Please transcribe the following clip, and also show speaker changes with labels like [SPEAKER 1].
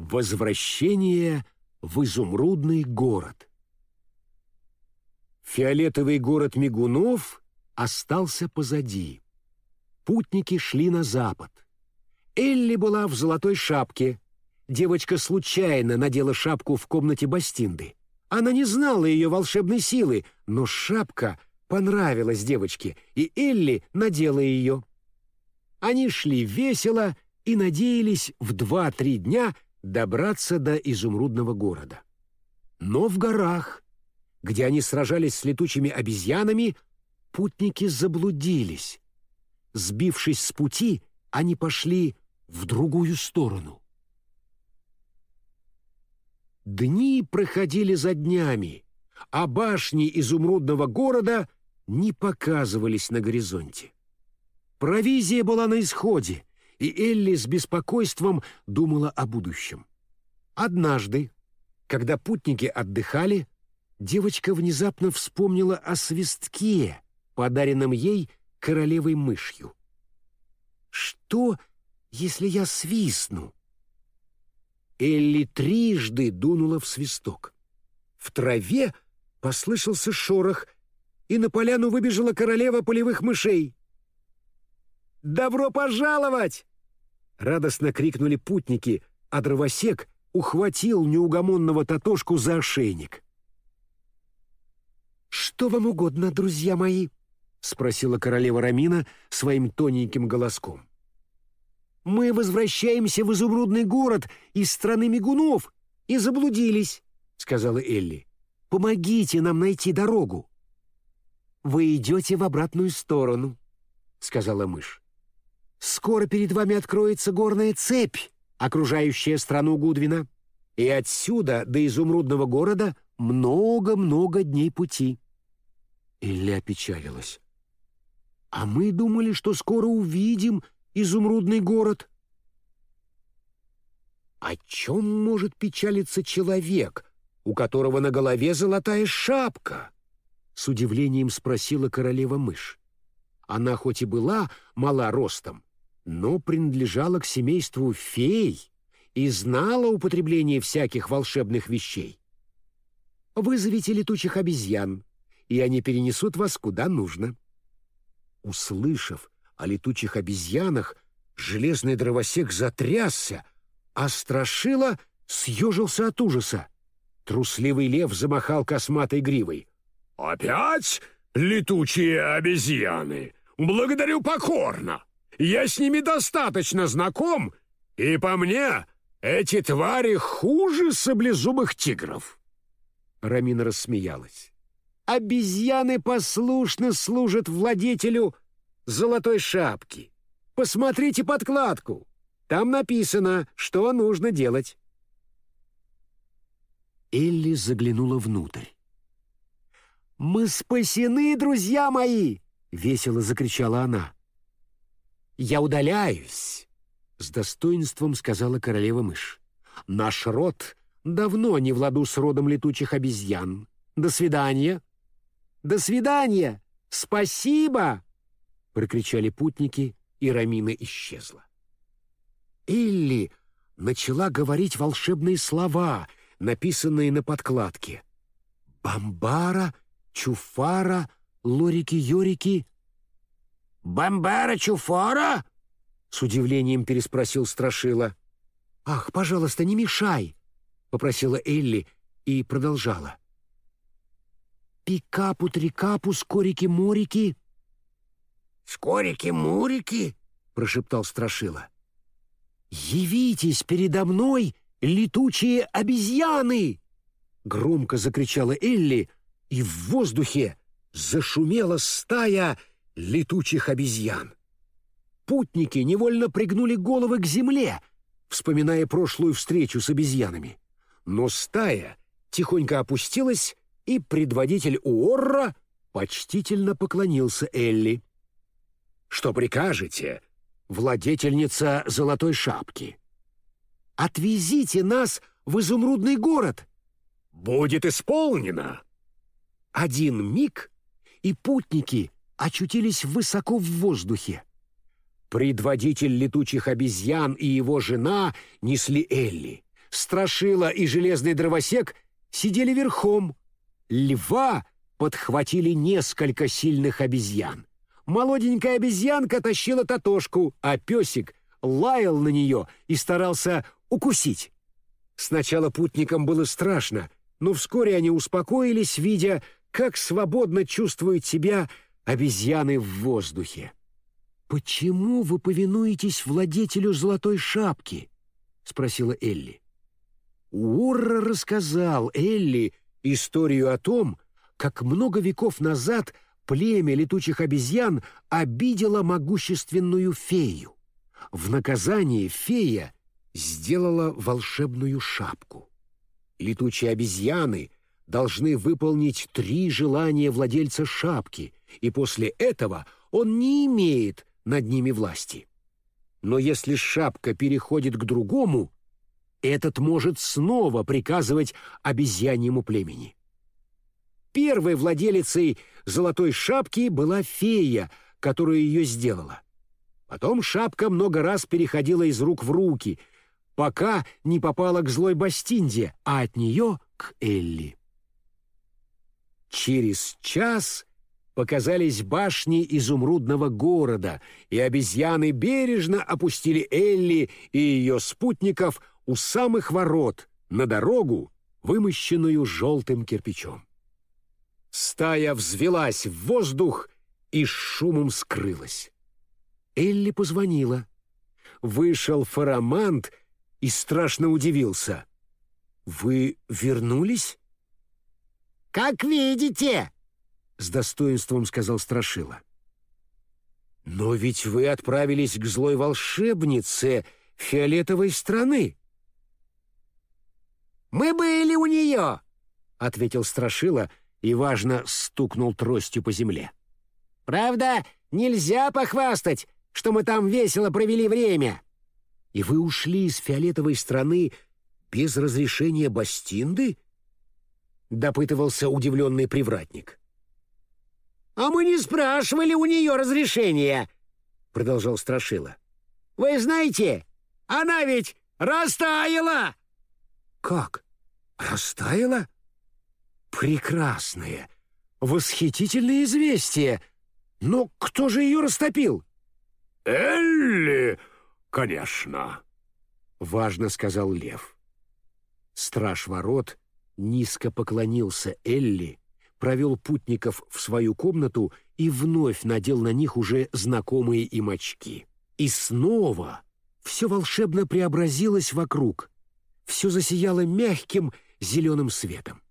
[SPEAKER 1] Возвращение в изумрудный город. Фиолетовый город Мигунов остался позади. Путники шли на запад. Элли была в золотой шапке. Девочка случайно надела шапку в комнате Бастинды. Она не знала ее волшебной силы, но шапка понравилась девочке, и Элли надела ее. Они шли весело и надеялись в два-три дня добраться до изумрудного города. Но в горах, где они сражались с летучими обезьянами, путники заблудились. Сбившись с пути, они пошли в другую сторону. Дни проходили за днями, а башни изумрудного города не показывались на горизонте. Провизия была на исходе, и Элли с беспокойством думала о будущем. Однажды, когда путники отдыхали, девочка внезапно вспомнила о свистке, подаренном ей королевой мышью. «Что, если я свистну?» Элли трижды дунула в свисток. В траве послышался шорох, и на поляну выбежала королева полевых мышей. «Добро пожаловать!» Радостно крикнули путники, а дровосек ухватил неугомонного Татошку за ошейник. «Что вам угодно, друзья мои?» — спросила королева Рамина своим тоненьким голоском. «Мы возвращаемся в изумрудный город из страны мигунов и заблудились», — сказала Элли. «Помогите нам найти дорогу». «Вы идете в обратную сторону», — сказала мышь. Скоро перед вами откроется горная цепь, окружающая страну Гудвина, и отсюда до изумрудного города много-много дней пути». Илья опечалилась. «А мы думали, что скоро увидим изумрудный город». «О чем может печалиться человек, у которого на голове золотая шапка?» С удивлением спросила королева-мышь. Она хоть и была мала ростом, но принадлежала к семейству фей и знала употребление всяких волшебных вещей. Вызовите летучих обезьян, и они перенесут вас куда нужно. Услышав о летучих обезьянах, железный дровосек затрясся, а страшила съежился от ужаса. Трусливый лев замахал косматой гривой.
[SPEAKER 2] «Опять летучие обезьяны? Благодарю покорно!» Я с ними достаточно знаком, и по мне эти твари хуже саблезубых тигров».
[SPEAKER 1] Рамина рассмеялась. «Обезьяны послушно служат владетелю золотой шапки. Посмотрите подкладку. Там написано, что нужно делать». Элли заглянула внутрь. «Мы спасены, друзья мои!» — весело закричала она. «Я удаляюсь», — с достоинством сказала королева-мышь. «Наш род давно не в ладу с родом летучих обезьян. До свидания!» «До свидания! Спасибо!» — прокричали путники, и Рамина исчезла. Илли начала говорить волшебные слова, написанные на подкладке. «Бамбара, Чуфара, Лорики-Йорики,
[SPEAKER 2] «Бомбара Чуфора?»
[SPEAKER 1] — с удивлением переспросил Страшила. «Ах, пожалуйста, не мешай!» — попросила Элли и продолжала. «Пикапу-трикапу, скорики-морики...»
[SPEAKER 2] «Скорики-мурики?»
[SPEAKER 1] — прошептал Страшила. «Явитесь передо мной, летучие обезьяны!» Громко закричала Элли, и в воздухе зашумела стая летучих обезьян. Путники невольно пригнули головы к земле, вспоминая прошлую встречу с обезьянами. Но стая тихонько опустилась, и предводитель Уорра почтительно поклонился Элли. «Что прикажете, владетельница золотой шапки?» «Отвезите нас в изумрудный город!»
[SPEAKER 2] «Будет исполнено!»
[SPEAKER 1] Один миг, и путники очутились высоко в воздухе. Предводитель летучих обезьян и его жена несли Элли. Страшила и Железный Дровосек сидели верхом. Льва подхватили несколько сильных обезьян. Молоденькая обезьянка тащила Татошку, а песик лаял на нее и старался укусить. Сначала путникам было страшно, но вскоре они успокоились, видя, как свободно чувствуют себя обезьяны в воздухе. «Почему вы повинуетесь владетелю золотой шапки?» — спросила Элли. Уорра рассказал Элли историю о том, как много веков назад племя летучих обезьян обидело могущественную фею. В наказание фея сделала волшебную шапку. Летучие обезьяны должны выполнить три желания владельца шапки, и после этого он не имеет над ними власти. Но если шапка переходит к другому, этот может снова приказывать обезьяньему племени. Первой владелицей золотой шапки была фея, которая ее сделала. Потом шапка много раз переходила из рук в руки, пока не попала к злой Бастинде, а от нее к Элли. Через час показались башни изумрудного города, и обезьяны бережно опустили Элли и ее спутников у самых ворот на дорогу, вымощенную желтым кирпичом. Стая взвелась в воздух и шумом скрылась. Элли позвонила. Вышел фарамант и страшно удивился. «Вы вернулись?»
[SPEAKER 2] «Как видите!»
[SPEAKER 1] С достоинством сказал Страшила. «Но ведь вы отправились к злой волшебнице фиолетовой страны».
[SPEAKER 2] «Мы были у нее», —
[SPEAKER 1] ответил Страшила и, важно, стукнул тростью по земле.
[SPEAKER 2] «Правда, нельзя похвастать, что мы там весело провели время».
[SPEAKER 1] «И вы ушли из фиолетовой страны без разрешения Бастинды?» — допытывался удивленный привратник.
[SPEAKER 2] «А мы не спрашивали у нее разрешения», — продолжал Страшила. «Вы знаете, она ведь растаяла!»
[SPEAKER 1] «Как? Растаяла? Прекрасное, восхитительное известие! Но кто же ее растопил?»
[SPEAKER 2] «Элли, конечно», —
[SPEAKER 1] важно сказал Лев. Страж ворот низко поклонился Элли, провел путников в свою комнату и вновь надел на них уже знакомые им очки. И снова все волшебно преобразилось вокруг, все засияло мягким зеленым светом.